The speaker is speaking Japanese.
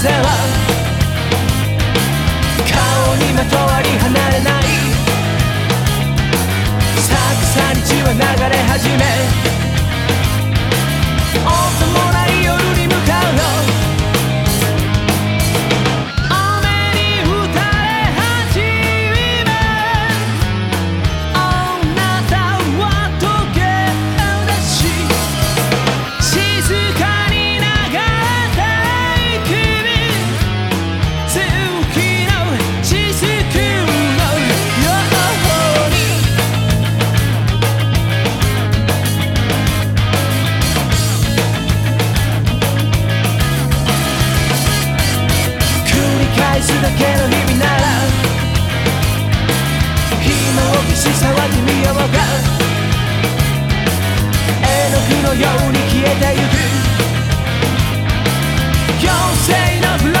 風は顔にまとわり離れない。さくさに血は流れ始め。が絵の具のように消えてゆく。妖精のブラ